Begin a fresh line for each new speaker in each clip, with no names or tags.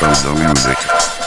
of the music.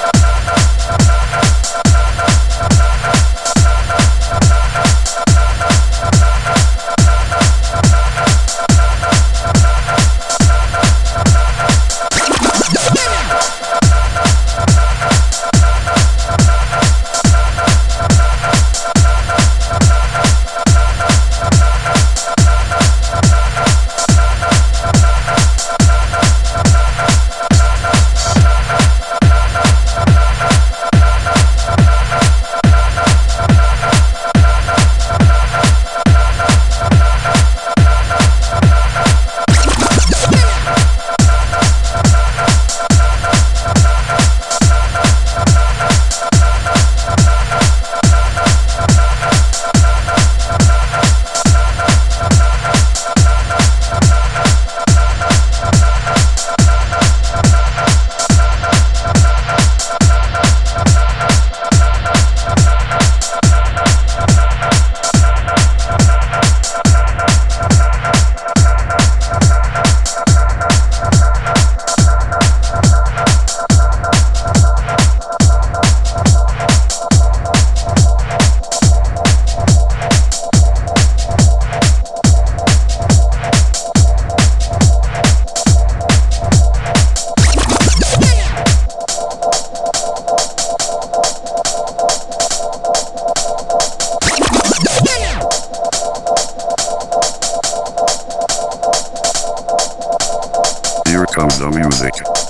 Music.